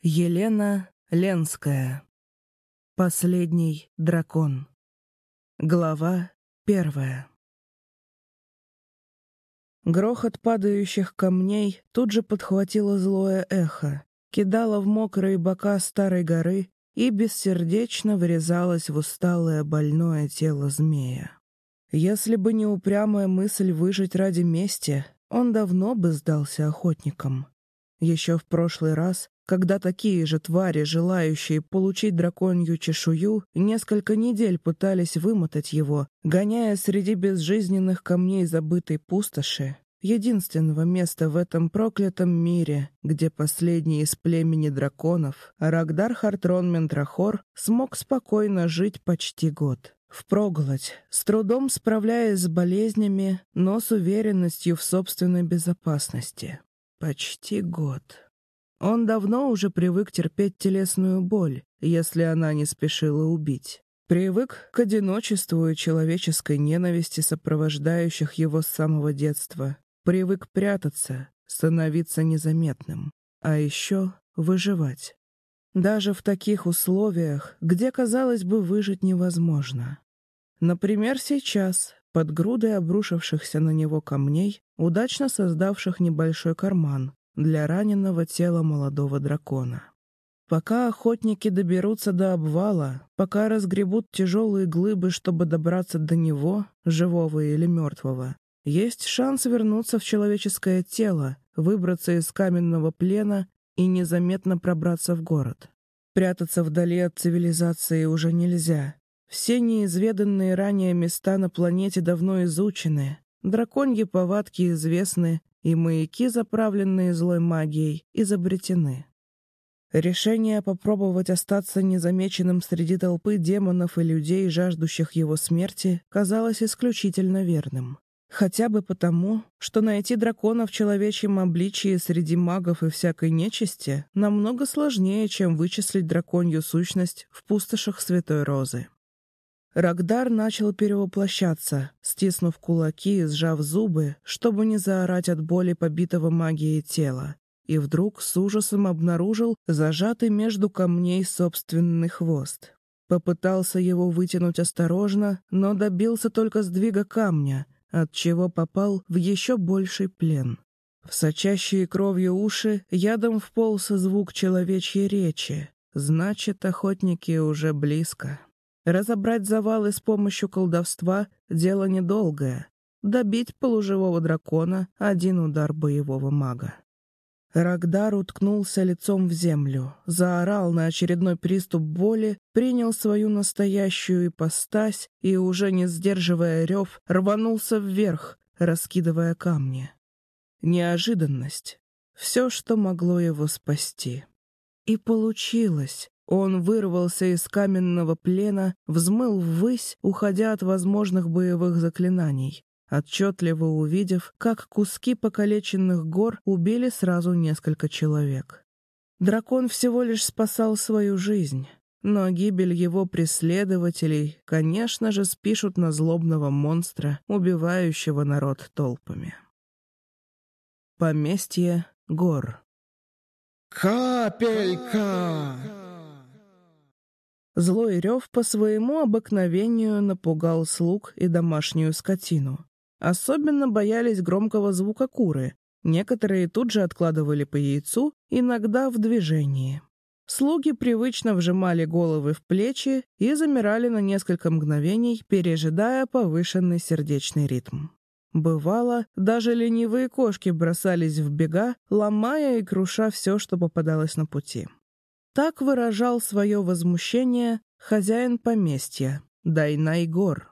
Елена Ленская. Последний дракон. Глава первая. Грохот падающих камней тут же подхватило злое эхо, кидало в мокрые бока старой горы и бессердечно врезалось в усталое больное тело змея. Если бы не упрямая мысль выжить ради мести, он давно бы сдался охотникам. Еще в прошлый раз когда такие же твари, желающие получить драконью чешую, несколько недель пытались вымотать его, гоняя среди безжизненных камней забытой пустоши, единственного места в этом проклятом мире, где последний из племени драконов, Рагдар Хартрон Ментрахор, смог спокойно жить почти год. Впроголодь, с трудом справляясь с болезнями, но с уверенностью в собственной безопасности. Почти год. Он давно уже привык терпеть телесную боль, если она не спешила убить. Привык к одиночеству и человеческой ненависти, сопровождающих его с самого детства. Привык прятаться, становиться незаметным. А еще выживать. Даже в таких условиях, где, казалось бы, выжить невозможно. Например, сейчас, под грудой обрушившихся на него камней, удачно создавших небольшой карман, для раненого тела молодого дракона. Пока охотники доберутся до обвала, пока разгребут тяжелые глыбы, чтобы добраться до него, живого или мертвого, есть шанс вернуться в человеческое тело, выбраться из каменного плена и незаметно пробраться в город. Прятаться вдали от цивилизации уже нельзя. Все неизведанные ранее места на планете давно изучены, драконьи повадки известны, и маяки, заправленные злой магией, изобретены. Решение попробовать остаться незамеченным среди толпы демонов и людей, жаждущих его смерти, казалось исключительно верным. Хотя бы потому, что найти дракона в человечьем обличии среди магов и всякой нечисти намного сложнее, чем вычислить драконью сущность в пустошах Святой Розы. Рагдар начал перевоплощаться, стиснув кулаки и сжав зубы, чтобы не заорать от боли побитого магией тела, и вдруг с ужасом обнаружил зажатый между камней собственный хвост. Попытался его вытянуть осторожно, но добился только сдвига камня, от чего попал в еще больший плен. В сочащие кровью уши ядом вполз звук человечьей речи, значит, охотники уже близко. Разобрать завалы с помощью колдовства — дело недолгое. Добить полуживого дракона — один удар боевого мага. Рагдар уткнулся лицом в землю, заорал на очередной приступ боли, принял свою настоящую ипостась и, уже не сдерживая рев, рванулся вверх, раскидывая камни. Неожиданность — все, что могло его спасти. И получилось. Он вырвался из каменного плена, взмыл ввысь, уходя от возможных боевых заклинаний, отчетливо увидев, как куски покалеченных гор убили сразу несколько человек. Дракон всего лишь спасал свою жизнь, но гибель его преследователей, конечно же, спишут на злобного монстра, убивающего народ толпами. Поместье гор «Капелька!» Злой рев по своему обыкновению напугал слуг и домашнюю скотину. Особенно боялись громкого звука куры. Некоторые тут же откладывали по яйцу, иногда в движении. Слуги привычно вжимали головы в плечи и замирали на несколько мгновений, пережидая повышенный сердечный ритм. Бывало, даже ленивые кошки бросались в бега, ломая и круша все, что попадалось на пути. Так выражал свое возмущение хозяин поместья, Дайнайгор.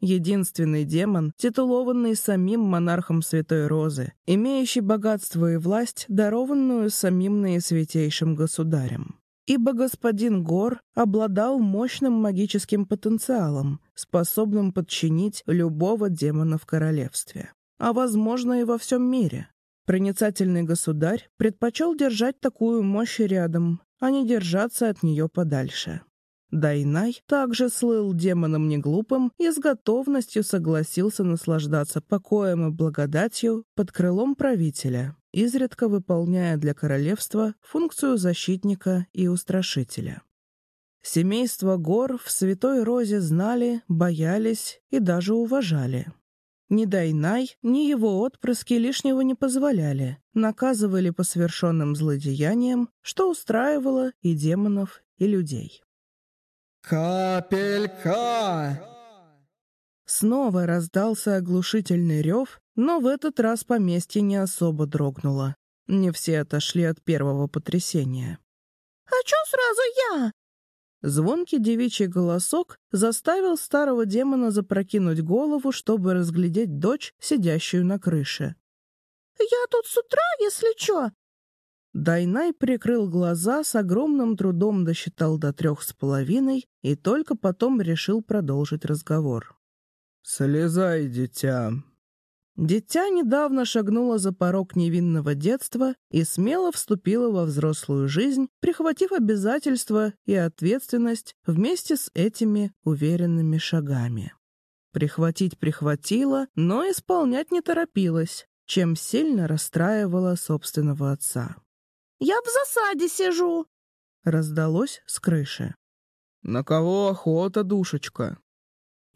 Единственный демон, титулованный самим монархом Святой Розы, имеющий богатство и власть, дарованную самим наисвятейшим государем. Ибо господин Гор обладал мощным магическим потенциалом, способным подчинить любого демона в королевстве, а, возможно, и во всем мире. Проницательный государь предпочел держать такую мощь рядом, а не держаться от нее подальше. Дайнай также слыл демоном неглупым и с готовностью согласился наслаждаться покоем и благодатью под крылом правителя, изредка выполняя для королевства функцию защитника и устрашителя. Семейство гор в Святой Розе знали, боялись и даже уважали. Ни Дайнай, ни его отпрыски лишнего не позволяли, наказывали по совершенным злодеяниям, что устраивало и демонов, и людей. «Капелька!» Снова раздался оглушительный рев, но в этот раз поместье не особо дрогнуло. Не все отошли от первого потрясения. «А чё сразу я?» Звонкий девичий голосок заставил старого демона запрокинуть голову, чтобы разглядеть дочь, сидящую на крыше. «Я тут с утра, если чё!» Дайнай прикрыл глаза, с огромным трудом досчитал до трех с половиной и только потом решил продолжить разговор. «Слезай, дитя!» Дитя недавно шагнуло за порог невинного детства и смело вступило во взрослую жизнь, прихватив обязательства и ответственность вместе с этими уверенными шагами. Прихватить прихватила, но исполнять не торопилась, чем сильно расстраивала собственного отца. «Я в засаде сижу!» раздалось с крыши. «На кого охота, душечка?»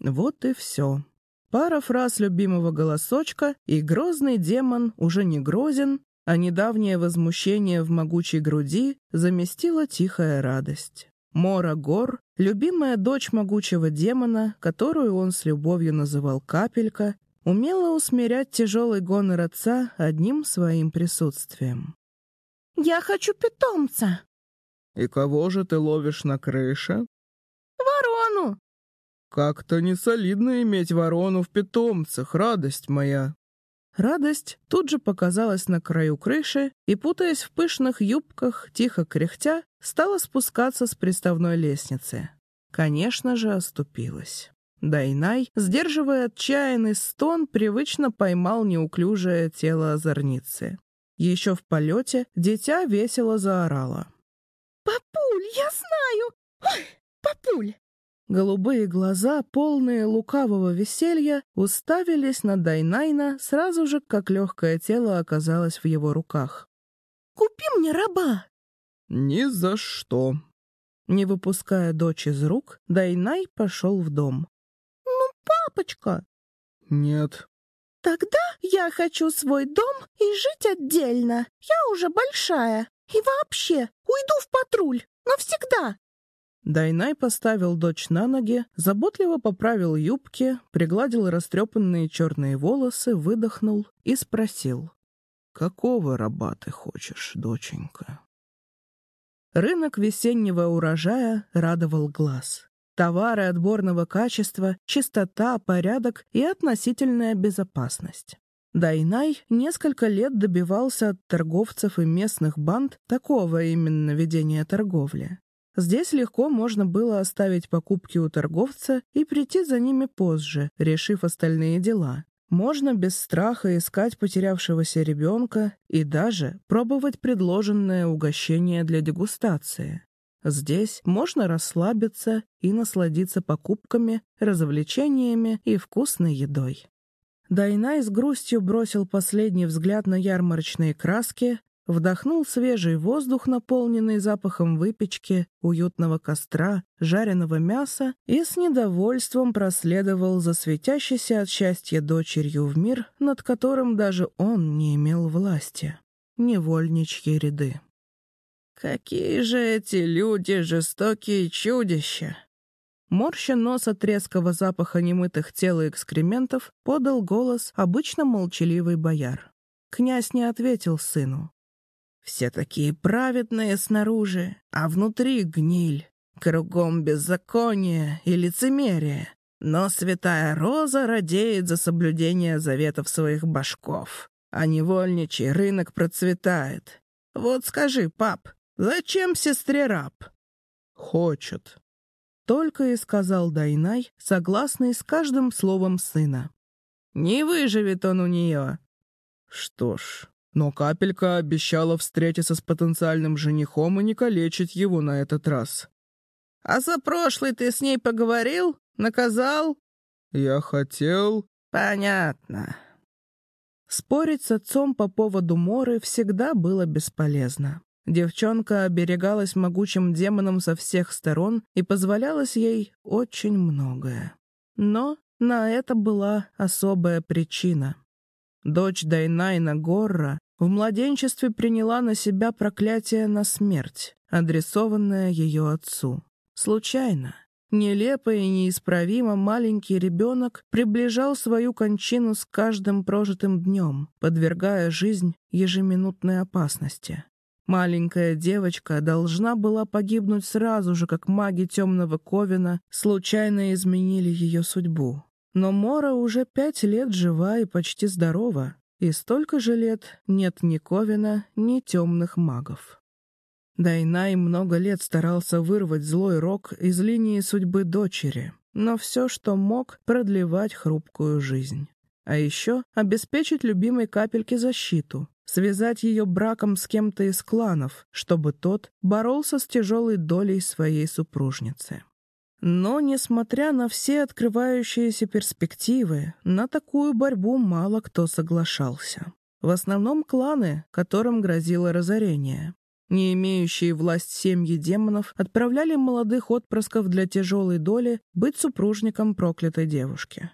Вот и все. Пара фраз любимого голосочка, и грозный демон уже не грозен, а недавнее возмущение в могучей груди заместила тихая радость. Мора Гор, любимая дочь могучего демона, которую он с любовью называл Капелька, умела усмирять тяжелый гонор отца одним своим присутствием. «Я хочу питомца!» «И кого же ты ловишь на крыше?» «Ворону!» «Как-то не солидно иметь ворону в питомцах, радость моя!» Радость тут же показалась на краю крыши и, путаясь в пышных юбках, тихо кряхтя, стала спускаться с приставной лестницы. Конечно же, оступилась. Дайнай, сдерживая отчаянный стон, привычно поймал неуклюжее тело озорницы. Еще в полете дитя весело заорало. «Папуль, я знаю! Ой, папуль!» Голубые глаза, полные лукавого веселья, уставились на Дайнайна сразу же, как легкое тело оказалось в его руках. «Купи мне раба!» «Ни за что!» Не выпуская дочь из рук, Дайнай пошел в дом. «Ну, папочка!» «Нет». «Тогда я хочу свой дом и жить отдельно. Я уже большая. И вообще, уйду в патруль. Навсегда. Дайнай поставил дочь на ноги, заботливо поправил юбки, пригладил растрепанные черные волосы, выдохнул и спросил. «Какого раба ты хочешь, доченька?» Рынок весеннего урожая радовал глаз. Товары отборного качества, чистота, порядок и относительная безопасность. Дайнай несколько лет добивался от торговцев и местных банд такого именно ведения торговли. Здесь легко можно было оставить покупки у торговца и прийти за ними позже, решив остальные дела. Можно без страха искать потерявшегося ребенка и даже пробовать предложенное угощение для дегустации. Здесь можно расслабиться и насладиться покупками, развлечениями и вкусной едой. Дайнай с грустью бросил последний взгляд на ярмарочные краски, вдохнул свежий воздух, наполненный запахом выпечки, уютного костра, жареного мяса и с недовольством проследовал за светящейся от счастья дочерью в мир, над которым даже он не имел власти. Невольничьи ряды. «Какие же эти люди жестокие чудища!» Морща нос от резкого запаха немытых тел и экскрементов, подал голос обычно молчаливый бояр. Князь не ответил сыну. Все такие праведные снаружи, а внутри гниль. Кругом беззаконие и лицемерие. Но святая Роза радеет за соблюдение заветов своих башков. А невольничий рынок процветает. Вот скажи, пап, зачем сестре раб? Хочет. Только и сказал Дайнай, согласный с каждым словом сына. Не выживет он у нее. Что ж, но капелька обещала встретиться с потенциальным женихом и не калечить его на этот раз. «А за прошлый ты с ней поговорил? Наказал?» «Я хотел...» «Понятно». Спорить с отцом по поводу Моры всегда было бесполезно. Девчонка оберегалась могучим демоном со всех сторон и позволялось ей очень многое. Но на это была особая причина. Дочь Дайнайна Горра в младенчестве приняла на себя проклятие на смерть, адресованное ее отцу. Случайно. Нелепо и неисправимо маленький ребенок приближал свою кончину с каждым прожитым днем, подвергая жизнь ежеминутной опасности. Маленькая девочка должна была погибнуть сразу же, как маги темного Ковина случайно изменили ее судьбу. Но Мора уже пять лет жива и почти здорова, и столько же лет нет ни Ковина, ни темных магов. Дайнай много лет старался вырвать злой рок из линии судьбы дочери, но все, что мог, продлевать хрупкую жизнь. А еще обеспечить любимой капельке защиту, связать ее браком с кем-то из кланов, чтобы тот боролся с тяжелой долей своей супружницы. Но, несмотря на все открывающиеся перспективы, на такую борьбу мало кто соглашался. В основном кланы, которым грозило разорение. Не имеющие власть семьи демонов отправляли молодых отпрысков для тяжелой доли быть супружником проклятой девушки.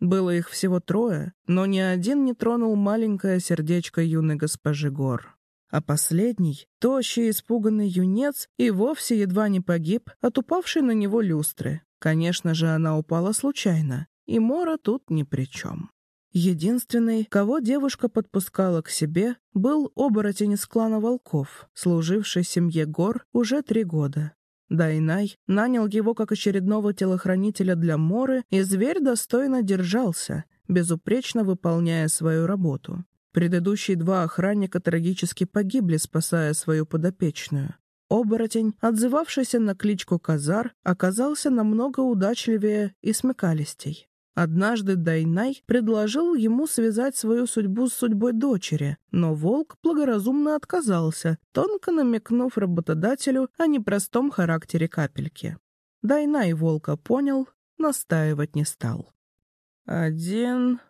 Было их всего трое, но ни один не тронул маленькое сердечко юной госпожи Гор. А последний, тощий испуганный юнец, и вовсе едва не погиб от упавшей на него люстры. Конечно же, она упала случайно, и Мора тут ни при чем. Единственный, кого девушка подпускала к себе, был оборотень из клана волков, служивший семье Гор уже три года. Дайнай нанял его как очередного телохранителя для Моры, и зверь достойно держался, безупречно выполняя свою работу. Предыдущие два охранника трагически погибли, спасая свою подопечную. Оборотень, отзывавшийся на кличку Казар, оказался намного удачливее и смекалистей. Однажды Дайнай предложил ему связать свою судьбу с судьбой дочери, но волк благоразумно отказался, тонко намекнув работодателю о непростом характере капельки. Дайнай волка понял, настаивать не стал. «Один...»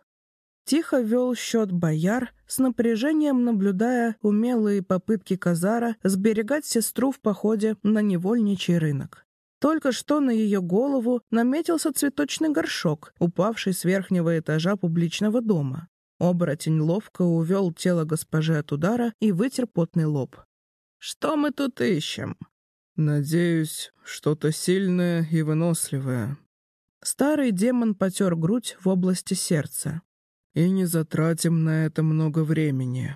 Тихо вел счет бояр, с напряжением наблюдая умелые попытки Казара сберегать сестру в походе на невольничий рынок. Только что на ее голову наметился цветочный горшок, упавший с верхнего этажа публичного дома. Оборотень ловко увел тело госпожи от удара и вытер потный лоб. «Что мы тут ищем?» «Надеюсь, что-то сильное и выносливое». Старый демон потер грудь в области сердца. «И не затратим на это много времени».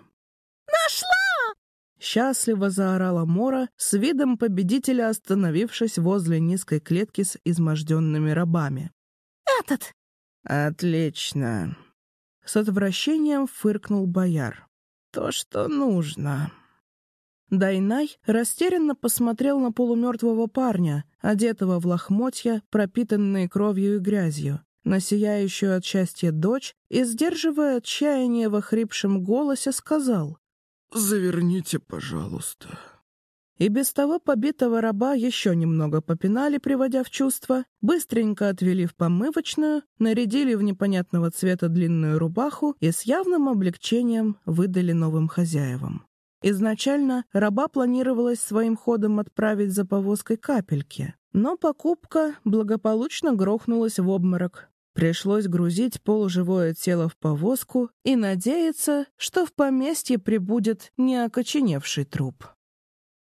Счастливо заорала Мора, с видом победителя остановившись возле низкой клетки с изможденными рабами. «Этот!» «Отлично!» С отвращением фыркнул бояр. «То, что нужно!» Дайнай растерянно посмотрел на полумертвого парня, одетого в лохмотья, пропитанные кровью и грязью, на сияющую от счастья дочь и, сдерживая отчаяние в охрипшем голосе, сказал «Заверните, пожалуйста». И без того побитого раба еще немного попинали, приводя в чувство, быстренько отвели в помывочную, нарядили в непонятного цвета длинную рубаху и с явным облегчением выдали новым хозяевам. Изначально раба планировалось своим ходом отправить за повозкой капельки, но покупка благополучно грохнулась в обморок, Пришлось грузить полуживое тело в повозку и надеяться, что в поместье прибудет не окоченевший труп.